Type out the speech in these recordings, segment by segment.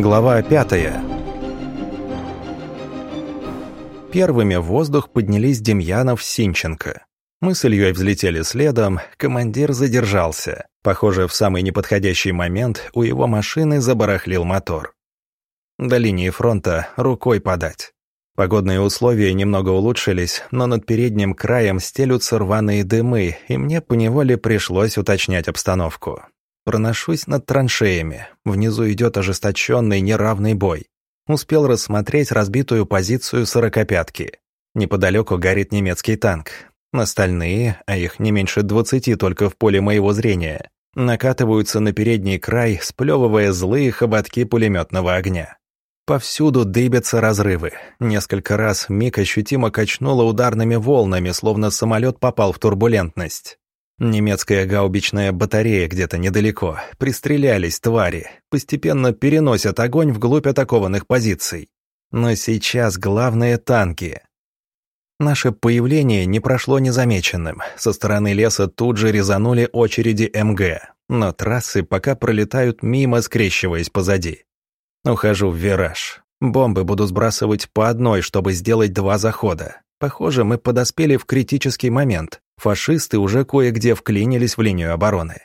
Глава пятая. Первыми в воздух поднялись Демьянов Синченко. Мы с Ильей взлетели следом, командир задержался. Похоже, в самый неподходящий момент у его машины забарахлил мотор. До линии фронта рукой подать. Погодные условия немного улучшились, но над передним краем стелются рваные дымы, и мне поневоле пришлось уточнять обстановку. Проношусь над траншеями. Внизу идет ожесточенный неравный бой. Успел рассмотреть разбитую позицию сорокопятки. Неподалеку горит немецкий танк. Остальные, а их не меньше двадцати только в поле моего зрения, накатываются на передний край, сплевывая злые хоботки пулеметного огня. Повсюду дыбятся разрывы. Несколько раз Мик ощутимо качнула ударными волнами, словно самолет попал в турбулентность. Немецкая гаубичная батарея где-то недалеко. Пристрелялись твари. Постепенно переносят огонь вглубь атакованных позиций. Но сейчас главное танки. Наше появление не прошло незамеченным. Со стороны леса тут же резанули очереди МГ. Но трассы пока пролетают мимо, скрещиваясь позади. Ухожу в вираж. Бомбы буду сбрасывать по одной, чтобы сделать два захода. Похоже, мы подоспели в критический момент. Фашисты уже кое-где вклинились в линию обороны.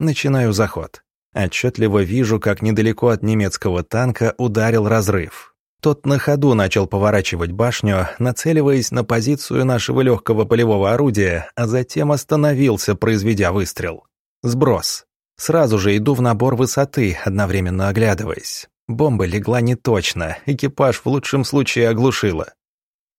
Начинаю заход. Отчетливо вижу, как недалеко от немецкого танка ударил разрыв. Тот на ходу начал поворачивать башню, нацеливаясь на позицию нашего легкого полевого орудия, а затем остановился, произведя выстрел. Сброс. Сразу же иду в набор высоты, одновременно оглядываясь. Бомба легла не точно, экипаж в лучшем случае оглушила.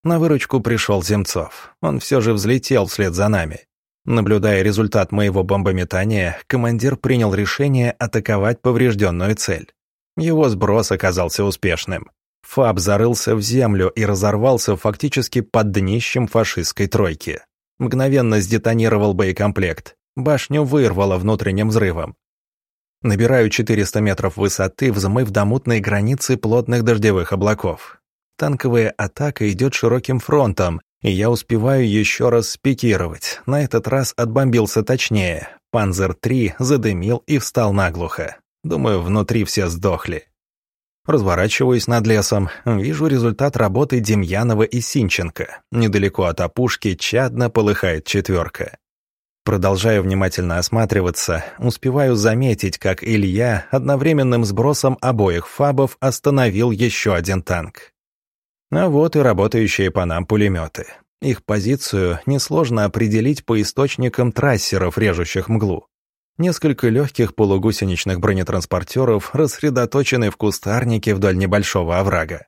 На выручку пришел Земцов. Он все же взлетел вслед за нами. Наблюдая результат моего бомбометания, командир принял решение атаковать поврежденную цель. Его сброс оказался успешным. Фаб зарылся в землю и разорвался фактически под днищем фашистской тройки. Мгновенно сдетонировал боекомплект. Башню вырвало внутренним взрывом. Набираю 400 метров высоты, взмыв до мутной границы плотных дождевых облаков. Танковая атака идет широким фронтом, и я успеваю еще раз спикировать. На этот раз отбомбился точнее. Панзер-3 задымил и встал наглухо. Думаю, внутри все сдохли. Разворачиваюсь над лесом, вижу результат работы Демьянова и Синченко. Недалеко от опушки чадно полыхает четверка. Продолжаю внимательно осматриваться, успеваю заметить, как Илья одновременным сбросом обоих фабов остановил еще один танк. А вот и работающие по нам пулеметы. Их позицию несложно определить по источникам трассеров, режущих мглу. Несколько легких полугусеничных бронетранспортеров рассредоточены в кустарнике вдоль небольшого оврага.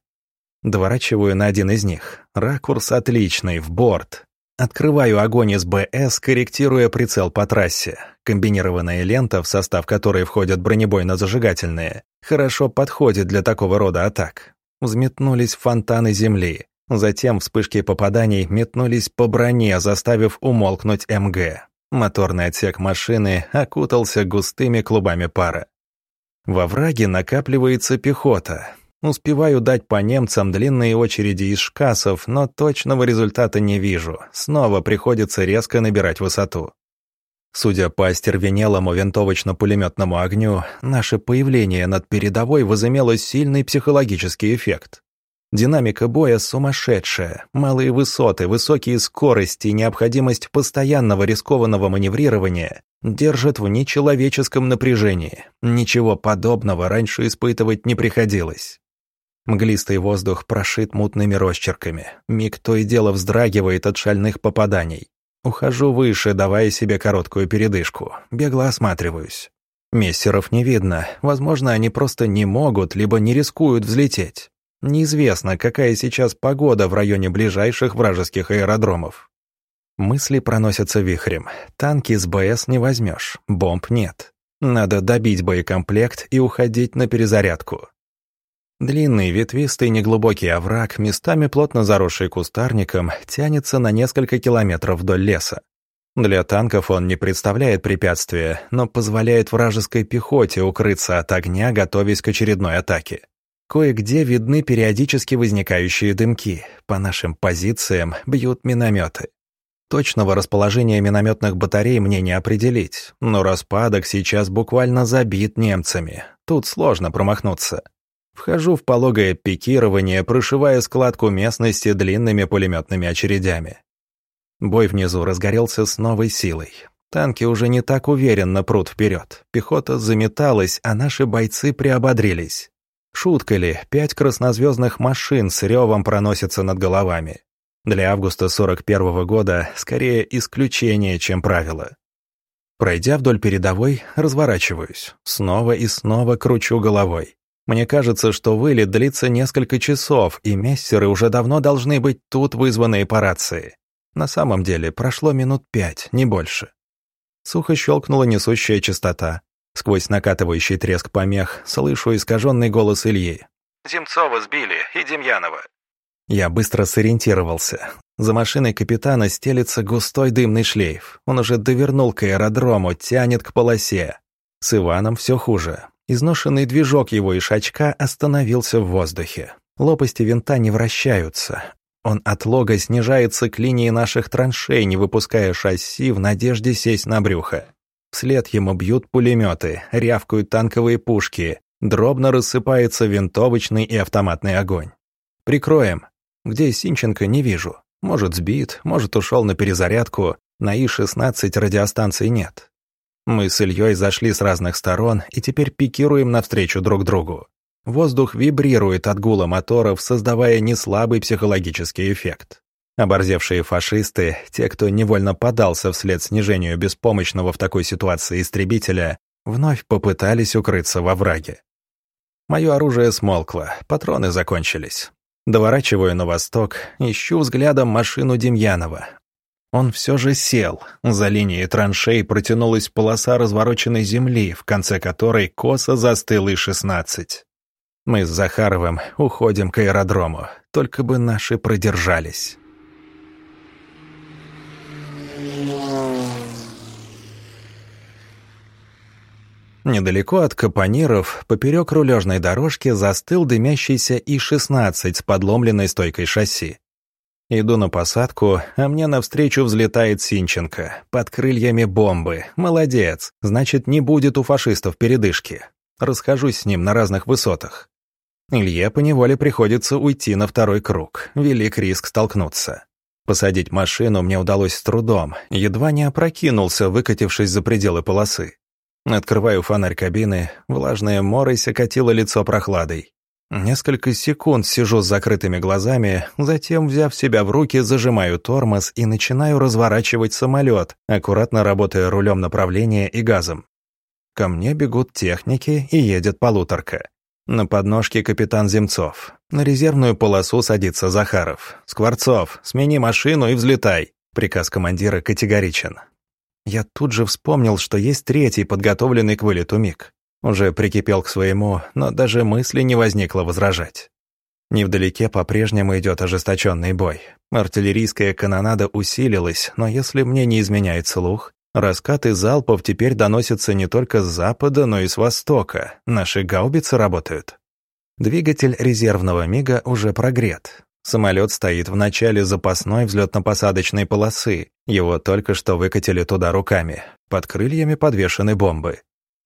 Доворачиваю на один из них. Ракурс отличный, в борт. Открываю огонь из БС, корректируя прицел по трассе. Комбинированная лента, в состав которой входят бронебойно-зажигательные, хорошо подходит для такого рода атак взметнулись фонтаны земли. Затем вспышки попаданий метнулись по броне, заставив умолкнуть МГ. Моторный отсек машины окутался густыми клубами пара. Во враге накапливается пехота. Успеваю дать по немцам длинные очереди из шкасов, но точного результата не вижу. Снова приходится резко набирать высоту. Судя по остервенелому винтовочно-пулеметному огню, наше появление над передовой возымело сильный психологический эффект. Динамика боя сумасшедшая, малые высоты, высокие скорости и необходимость постоянного рискованного маневрирования держат в нечеловеческом напряжении. Ничего подобного раньше испытывать не приходилось. Мглистый воздух прошит мутными росчерками. Миг то и дело вздрагивает от шальных попаданий. Ухожу выше, давая себе короткую передышку. Бегло осматриваюсь. Мессеров не видно. Возможно, они просто не могут, либо не рискуют взлететь. Неизвестно, какая сейчас погода в районе ближайших вражеских аэродромов. Мысли проносятся вихрем. Танки с БС не возьмешь, бомб нет. Надо добить боекомплект и уходить на перезарядку. Длинный, ветвистый, неглубокий овраг, местами плотно заросший кустарником, тянется на несколько километров вдоль леса. Для танков он не представляет препятствия, но позволяет вражеской пехоте укрыться от огня, готовясь к очередной атаке. Кое-где видны периодически возникающие дымки. По нашим позициям бьют минометы. Точного расположения минометных батарей мне не определить, но распадок сейчас буквально забит немцами. Тут сложно промахнуться. Вхожу в пологое пикирование, прошивая складку местности длинными пулеметными очередями. Бой внизу разгорелся с новой силой. Танки уже не так уверенно прут вперед. Пехота заметалась, а наши бойцы приободрились. Шутка ли, пять краснозвездных машин с ревом проносятся над головами. Для августа 41 -го года скорее исключение, чем правило. Пройдя вдоль передовой, разворачиваюсь. Снова и снова кручу головой. Мне кажется, что вылет длится несколько часов, и мессеры уже давно должны быть тут вызванные по рации. На самом деле прошло минут пять, не больше. Сухо щелкнула несущая частота. Сквозь накатывающий треск помех слышу искаженный голос Ильи. «Земцова сбили и Демьянова». Я быстро сориентировался. За машиной капитана стелится густой дымный шлейф. Он уже довернул к аэродрому, тянет к полосе. С Иваном все хуже. Изношенный движок его ишачка остановился в воздухе. Лопасти винта не вращаются. Он от лога снижается к линии наших траншей, не выпуская шасси в надежде сесть на брюхо. Вслед ему бьют пулеметы, рявкают танковые пушки, дробно рассыпается винтовочный и автоматный огонь. Прикроем. Где Синченко, не вижу. Может, сбит, может, ушел на перезарядку. На И-16 радиостанции нет. Мы с Ильей зашли с разных сторон и теперь пикируем навстречу друг другу. Воздух вибрирует от гула моторов, создавая неслабый психологический эффект. Оборзевшие фашисты, те, кто невольно подался вслед снижению беспомощного в такой ситуации истребителя, вновь попытались укрыться во враге. Мое оружие смолкло, патроны закончились. Доворачиваю на восток, ищу взглядом машину Демьянова. Он все же сел. За линией траншей протянулась полоса развороченной земли, в конце которой косо застыл И-16. Мы с Захаровым уходим к аэродрому, только бы наши продержались. Недалеко от капониров, поперек рулежной дорожки, застыл дымящийся И-16 с подломленной стойкой шасси. Иду на посадку, а мне навстречу взлетает Синченко. Под крыльями бомбы. Молодец. Значит, не будет у фашистов передышки. Расхожусь с ним на разных высотах. Илье поневоле приходится уйти на второй круг. Велик риск столкнуться. Посадить машину мне удалось с трудом. Едва не опрокинулся, выкатившись за пределы полосы. Открываю фонарь кабины, влажная морось окатила лицо прохладой. Несколько секунд сижу с закрытыми глазами, затем, взяв себя в руки, зажимаю тормоз и начинаю разворачивать самолет, аккуратно работая рулем направления и газом. Ко мне бегут техники и едет полуторка. На подножке капитан Земцов. На резервную полосу садится Захаров. «Скворцов, смени машину и взлетай!» Приказ командира категоричен. Я тут же вспомнил, что есть третий подготовленный к вылету миг. Уже прикипел к своему, но даже мысли не возникло возражать. Невдалеке по-прежнему идет ожесточенный бой. Артиллерийская канонада усилилась, но если мне не изменяет слух, раскаты залпов теперь доносятся не только с запада, но и с востока. Наши гаубицы работают. Двигатель резервного МиГа уже прогрет. Самолет стоит в начале запасной взлетно-посадочной полосы. Его только что выкатили туда руками. Под крыльями подвешены бомбы.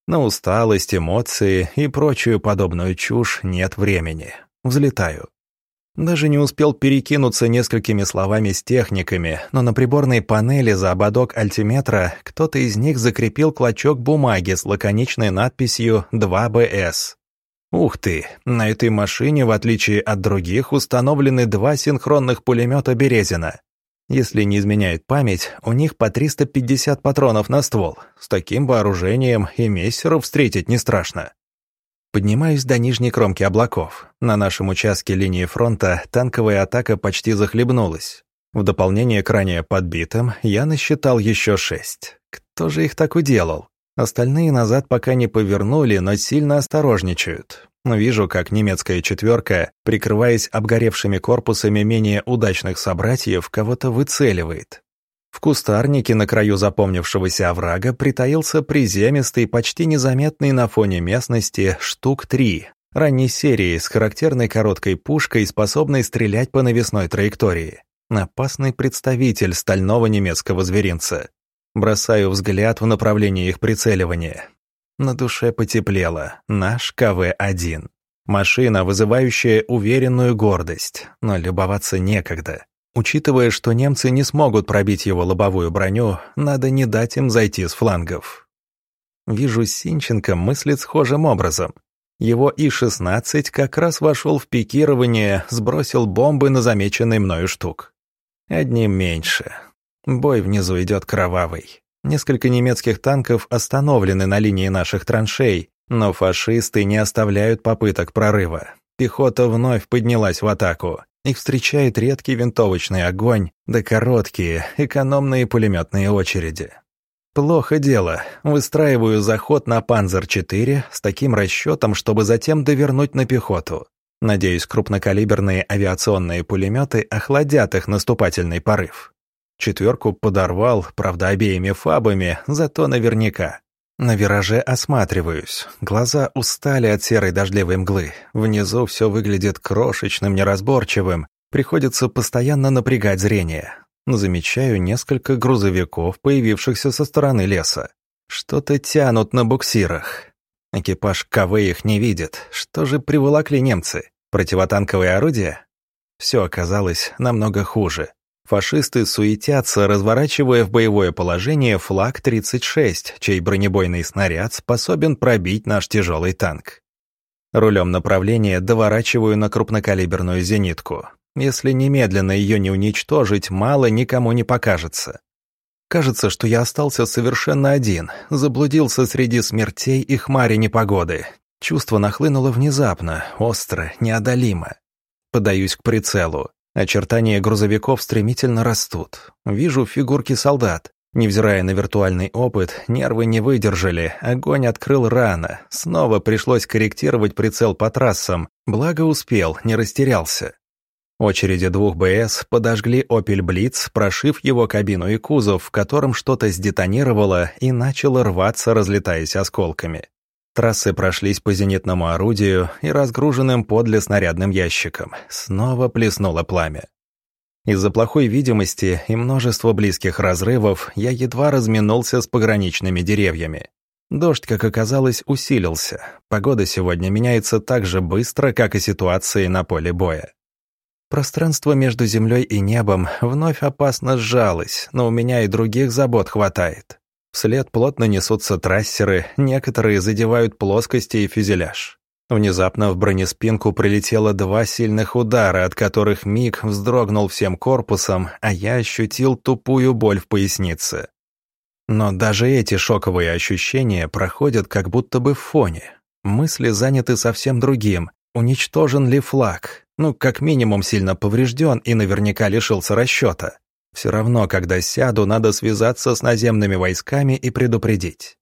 На усталость, эмоции и прочую подобную чушь нет времени. Взлетаю. Даже не успел перекинуться несколькими словами с техниками, но на приборной панели за ободок альтиметра кто-то из них закрепил клочок бумаги с лаконичной надписью «2БС». Ух ты, на этой машине, в отличие от других, установлены два синхронных пулемета «Березина». Если не изменяет память, у них по 350 патронов на ствол. С таким вооружением и мессеров встретить не страшно. Поднимаюсь до нижней кромки облаков. На нашем участке линии фронта танковая атака почти захлебнулась. В дополнение к ранее подбитым, я насчитал еще шесть. Кто же их так уделал? Остальные назад пока не повернули, но сильно осторожничают. Вижу, как немецкая четверка, прикрываясь обгоревшими корпусами менее удачных собратьев, кого-то выцеливает. В кустарнике на краю запомнившегося оврага притаился приземистый, почти незаметный на фоне местности штук три, ранней серии с характерной короткой пушкой, способной стрелять по навесной траектории. Опасный представитель стального немецкого зверинца. Бросаю взгляд в направлении их прицеливания. На душе потеплело. Наш КВ-1. Машина, вызывающая уверенную гордость, но любоваться некогда. Учитывая, что немцы не смогут пробить его лобовую броню, надо не дать им зайти с флангов. Вижу, Синченко мыслит схожим образом. Его И-16 как раз вошел в пикирование, сбросил бомбы на замеченный мною штук. Одним меньше. Бой внизу идет кровавый. Несколько немецких танков остановлены на линии наших траншей, но фашисты не оставляют попыток прорыва. Пехота вновь поднялась в атаку. Их встречает редкий винтовочный огонь, да короткие, экономные пулеметные очереди. Плохо дело. Выстраиваю заход на «Панзер-4» с таким расчетом, чтобы затем довернуть на пехоту. Надеюсь, крупнокалиберные авиационные пулеметы охладят их наступательный порыв. Четверку подорвал, правда, обеими фабами, зато наверняка. На вираже осматриваюсь. Глаза устали от серой дождливой мглы. Внизу все выглядит крошечным, неразборчивым. Приходится постоянно напрягать зрение. Замечаю несколько грузовиков, появившихся со стороны леса. Что-то тянут на буксирах. Экипаж КВ их не видит. Что же приволокли немцы? Противотанковые орудия? Все оказалось намного хуже. Фашисты суетятся, разворачивая в боевое положение флаг 36, чей бронебойный снаряд способен пробить наш тяжелый танк. Рулем направления доворачиваю на крупнокалиберную зенитку. Если немедленно ее не уничтожить, мало никому не покажется. Кажется, что я остался совершенно один, заблудился среди смертей и хмари непогоды. Чувство нахлынуло внезапно, остро, неодолимо. Подаюсь к прицелу. Очертания грузовиков стремительно растут. Вижу фигурки солдат. Невзирая на виртуальный опыт, нервы не выдержали, огонь открыл рано. Снова пришлось корректировать прицел по трассам, благо успел, не растерялся. Очереди двух БС подожгли «Опель Блиц», прошив его кабину и кузов, в котором что-то сдетонировало и начало рваться, разлетаясь осколками. Трассы прошлись по зенитному орудию и разгруженным подле снарядным ящикам. Снова плеснуло пламя. Из-за плохой видимости и множества близких разрывов я едва разминулся с пограничными деревьями. Дождь, как оказалось, усилился. Погода сегодня меняется так же быстро, как и ситуации на поле боя. Пространство между землей и небом вновь опасно сжалось, но у меня и других забот хватает. Вслед плотно несутся трассеры, некоторые задевают плоскости и фюзеляж. Внезапно в бронеспинку прилетело два сильных удара, от которых Миг вздрогнул всем корпусом, а я ощутил тупую боль в пояснице. Но даже эти шоковые ощущения проходят как будто бы в фоне. Мысли заняты совсем другим. Уничтожен ли флаг? Ну, как минимум сильно поврежден и наверняка лишился расчета. Все равно, когда сяду, надо связаться с наземными войсками и предупредить.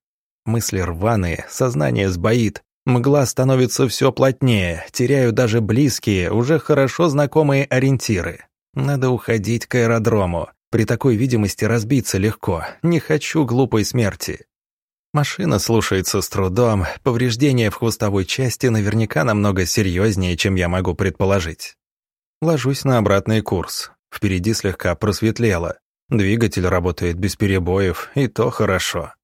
Мысли рваные, сознание сбоит, мгла становится все плотнее, теряю даже близкие, уже хорошо знакомые ориентиры. Надо уходить к аэродрому. При такой видимости разбиться легко, не хочу глупой смерти. Машина слушается с трудом, повреждения в хвостовой части наверняка намного серьезнее, чем я могу предположить. Ложусь на обратный курс. Впереди слегка просветлело. Двигатель работает без перебоев, и то хорошо.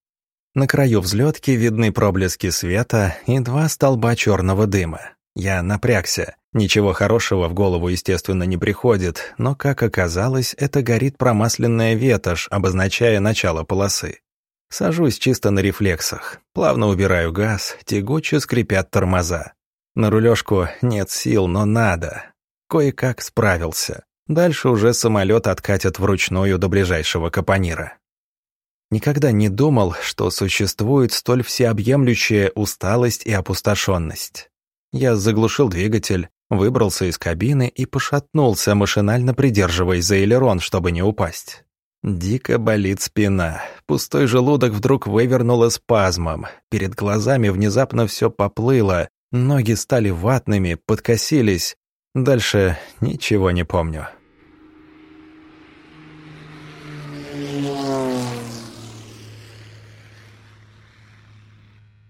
На краю взлетки видны проблески света и два столба черного дыма. Я напрягся. Ничего хорошего в голову, естественно, не приходит, но, как оказалось, это горит промасленная ветошь, обозначая начало полосы. Сажусь чисто на рефлексах, плавно убираю газ, тягуче скрипят тормоза. На рулежку нет сил, но надо. Кое-как справился. Дальше уже самолет откатят вручную до ближайшего капонира. Никогда не думал, что существует столь всеобъемлющая усталость и опустошенность. Я заглушил двигатель, выбрался из кабины и пошатнулся, машинально придерживаясь за элерон, чтобы не упасть. Дико болит спина. Пустой желудок вдруг вывернуло спазмом. Перед глазами внезапно все поплыло. Ноги стали ватными, подкосились. Дальше ничего не помню.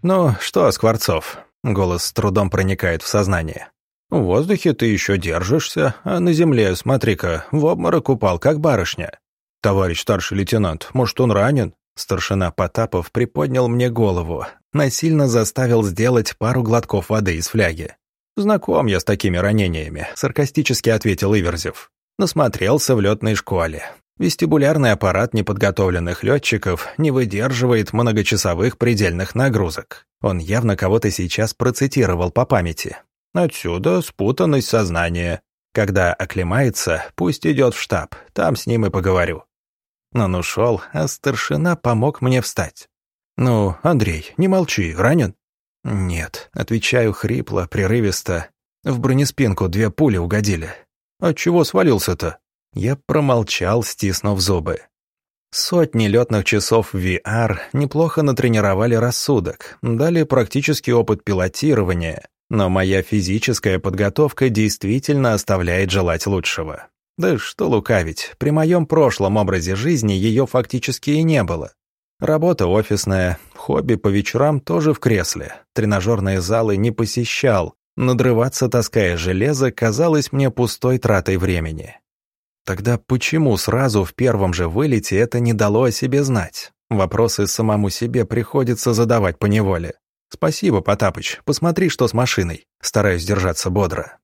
«Ну что, Скворцов?» — голос с трудом проникает в сознание. «В воздухе ты еще держишься, а на земле, смотри-ка, в обморок упал, как барышня. Товарищ старший лейтенант, может, он ранен?» Старшина Потапов приподнял мне голову, насильно заставил сделать пару глотков воды из фляги. «Знаком я с такими ранениями», — саркастически ответил Иверзев. Насмотрелся в летной школе. Вестибулярный аппарат неподготовленных летчиков не выдерживает многочасовых предельных нагрузок. Он явно кого-то сейчас процитировал по памяти. Отсюда спутанность сознания. Когда оклемается, пусть идет в штаб, там с ним и поговорю. Он ушел, а старшина помог мне встать. «Ну, Андрей, не молчи, ранен?» «Нет», — отвечаю хрипло, прерывисто. В бронеспинку две пули угодили. «От чего свалился-то?» Я промолчал, стиснув зубы. Сотни летных часов в VR неплохо натренировали рассудок, дали практический опыт пилотирования, но моя физическая подготовка действительно оставляет желать лучшего. Да что лукавить, при моем прошлом образе жизни ее фактически и не было. Работа офисная, хобби по вечерам тоже в кресле, тренажерные залы не посещал, надрываться таская железо казалось мне пустой тратой времени. Тогда почему сразу в первом же вылете это не дало о себе знать? Вопросы самому себе приходится задавать по неволе. «Спасибо, Потапыч, посмотри, что с машиной». Стараюсь держаться бодро.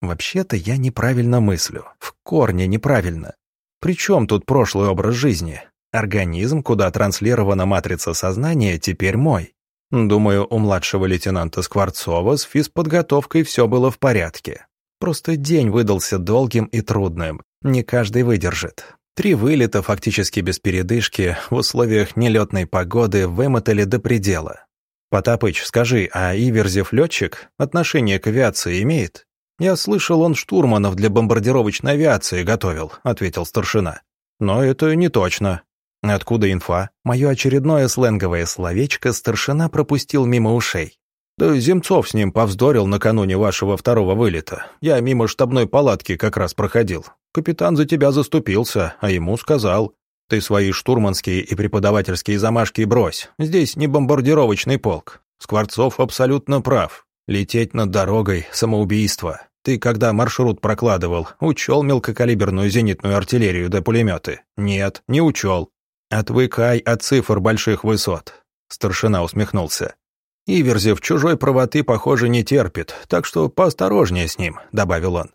Вообще-то я неправильно мыслю. В корне неправильно. Причем тут прошлый образ жизни? Организм, куда транслирована матрица сознания, теперь мой. Думаю, у младшего лейтенанта Скворцова с физподготовкой все было в порядке. Просто день выдался долгим и трудным. Не каждый выдержит. Три вылета фактически без передышки в условиях нелетной погоды вымотали до предела. «Потапыч, скажи, а Иверзев летчик отношение к авиации имеет?» «Я слышал, он штурманов для бомбардировочной авиации готовил», — ответил старшина. «Но это не точно. Откуда инфа? Мое очередное сленговое словечко старшина пропустил мимо ушей. Да Земцов с ним повздорил накануне вашего второго вылета. Я мимо штабной палатки как раз проходил. Капитан за тебя заступился, а ему сказал, ты свои штурманские и преподавательские замашки брось. Здесь не бомбардировочный полк. Скворцов абсолютно прав. Лететь над дорогой — самоубийство. Ты, когда маршрут прокладывал, учел мелкокалиберную зенитную артиллерию да пулеметы? Нет, не учел. «Отвыкай от цифр больших высот», — старшина усмехнулся. «Иверзев чужой правоты, похоже, не терпит, так что поосторожнее с ним», — добавил он.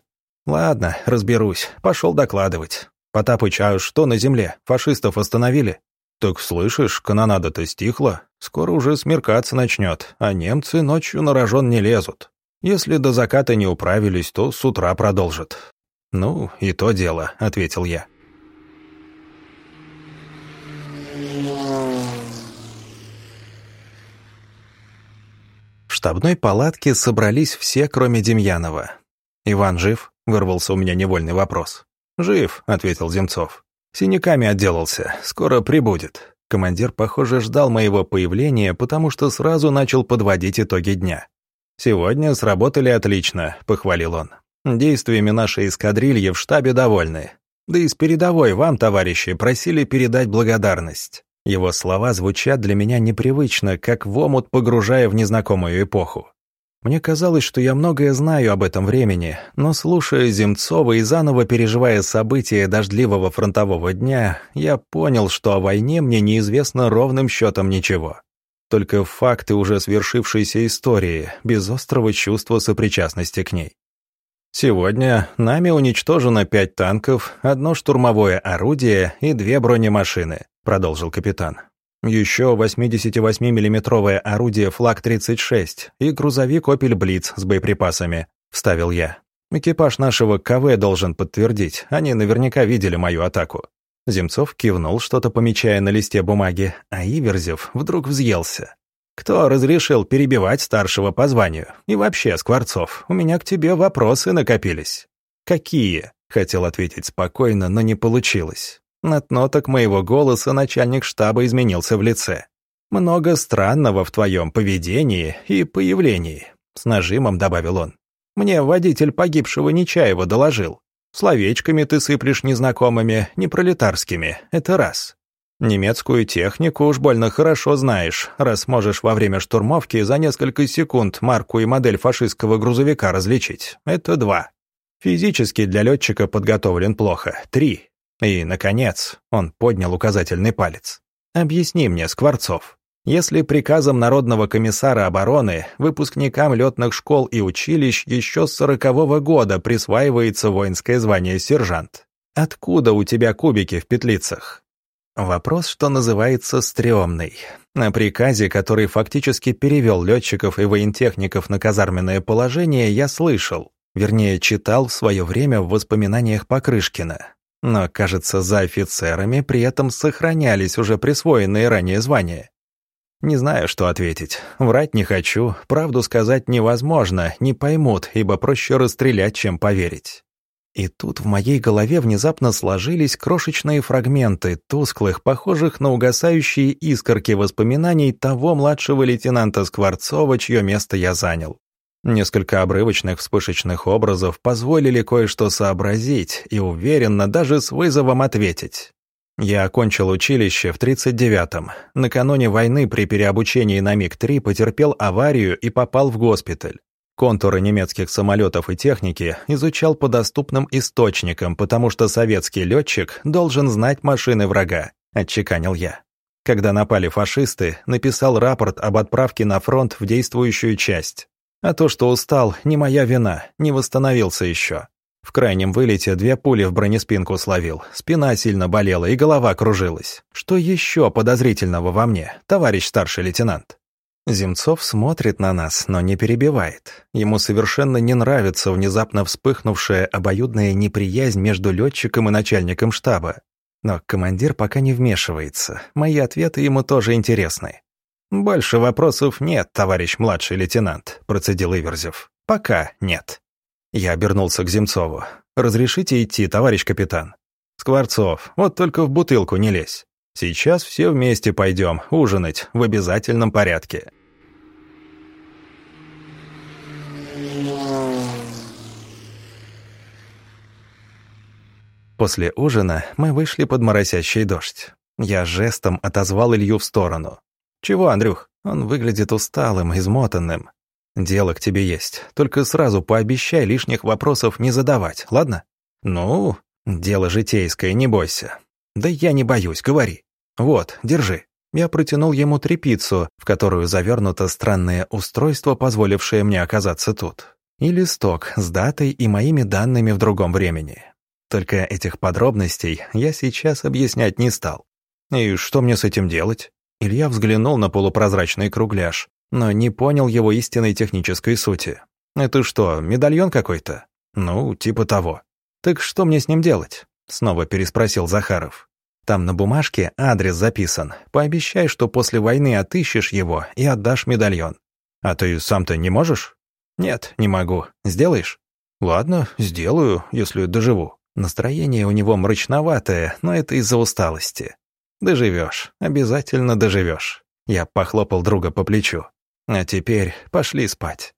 «Ладно, разберусь. Пошел докладывать. Потапыч, а что на земле? Фашистов остановили?» «Так слышишь, канонада-то стихла. Скоро уже смеркаться начнет, а немцы ночью на рожон не лезут. Если до заката не управились, то с утра продолжат». «Ну, и то дело», — ответил я. В штабной палатке собрались все, кроме Демьянова. «Иван жив?» — вырвался у меня невольный вопрос. «Жив», — ответил Земцов. «Синяками отделался, скоро прибудет». Командир, похоже, ждал моего появления, потому что сразу начал подводить итоги дня. «Сегодня сработали отлично», — похвалил он. «Действиями нашей эскадрильи в штабе довольны. Да и с передовой вам, товарищи, просили передать благодарность. Его слова звучат для меня непривычно, как в омут погружая в незнакомую эпоху. Мне казалось, что я многое знаю об этом времени, но слушая Земцова и заново переживая события дождливого фронтового дня, я понял, что о войне мне неизвестно ровным счетом ничего. Только факты уже свершившейся истории, без острого чувства сопричастности к ней. Сегодня нами уничтожено пять танков, одно штурмовое орудие и две бронемашины продолжил капитан. Еще 88 миллиметровое орудие «Флаг-36» и грузовик «Опель Блиц» с боеприпасами, вставил я. Экипаж нашего КВ должен подтвердить, они наверняка видели мою атаку. Земцов кивнул, что-то помечая на листе бумаги, а Иверзев вдруг взъелся. «Кто разрешил перебивать старшего по званию? И вообще, Скворцов, у меня к тебе вопросы накопились». «Какие?» — хотел ответить спокойно, но не получилось. От ноток моего голоса начальник штаба изменился в лице. «Много странного в твоем поведении и появлении», — с нажимом добавил он. «Мне водитель погибшего Нечаева доложил. Словечками ты сыплешь незнакомыми, не пролетарскими, это раз. Немецкую технику уж больно хорошо знаешь, раз можешь во время штурмовки за несколько секунд марку и модель фашистского грузовика различить. Это два. Физически для летчика подготовлен плохо. Три. И, наконец, он поднял указательный палец. «Объясни мне, Скворцов, Если приказом Народного комиссара обороны выпускникам летных школ и училищ еще с сорокового года присваивается воинское звание сержант, откуда у тебя кубики в петлицах? Вопрос, что называется, стрёмный. На приказе, который фактически перевел летчиков и воентехников на казарменное положение, я слышал, вернее, читал в свое время в воспоминаниях Покрышкина. Но, кажется, за офицерами при этом сохранялись уже присвоенные ранее звания. Не знаю, что ответить. Врать не хочу, правду сказать невозможно, не поймут, ибо проще расстрелять, чем поверить. И тут в моей голове внезапно сложились крошечные фрагменты, тусклых, похожих на угасающие искорки воспоминаний того младшего лейтенанта Скворцова, чье место я занял. Несколько обрывочных вспышечных образов позволили кое-что сообразить и уверенно даже с вызовом ответить. Я окончил училище в 39-м. Накануне войны при переобучении на МиГ-3 потерпел аварию и попал в госпиталь. Контуры немецких самолетов и техники изучал по доступным источникам, потому что советский летчик должен знать машины врага, отчеканил я. Когда напали фашисты, написал рапорт об отправке на фронт в действующую часть. А то, что устал, не моя вина, не восстановился еще. В крайнем вылете две пули в бронеспинку словил, спина сильно болела и голова кружилась. Что еще подозрительного во мне, товарищ старший лейтенант? Земцов смотрит на нас, но не перебивает. Ему совершенно не нравится внезапно вспыхнувшая обоюдная неприязнь между летчиком и начальником штаба. Но командир пока не вмешивается. Мои ответы ему тоже интересны. «Больше вопросов нет, товарищ младший лейтенант», — процедил Иверзев. «Пока нет». Я обернулся к Земцову. «Разрешите идти, товарищ капитан?» «Скворцов, вот только в бутылку не лезь. Сейчас все вместе пойдем ужинать в обязательном порядке». После ужина мы вышли под моросящий дождь. Я жестом отозвал Илью в сторону. «Чего, Андрюх? Он выглядит усталым, измотанным. «Дело к тебе есть. Только сразу пообещай лишних вопросов не задавать, ладно?» «Ну, дело житейское, не бойся». «Да я не боюсь, говори. Вот, держи». Я протянул ему трепицу, в которую завернуто странное устройство, позволившее мне оказаться тут. И листок с датой и моими данными в другом времени. Только этих подробностей я сейчас объяснять не стал. «И что мне с этим делать?» Илья взглянул на полупрозрачный кругляш, но не понял его истинной технической сути. «Это что, медальон какой-то?» «Ну, типа того». «Так что мне с ним делать?» Снова переспросил Захаров. «Там на бумажке адрес записан. Пообещай, что после войны отыщешь его и отдашь медальон». «А ты сам-то не можешь?» «Нет, не могу. Сделаешь?» «Ладно, сделаю, если доживу». Настроение у него мрачноватое, но это из-за усталости. «Доживешь, обязательно доживешь». Я похлопал друга по плечу. А теперь пошли спать.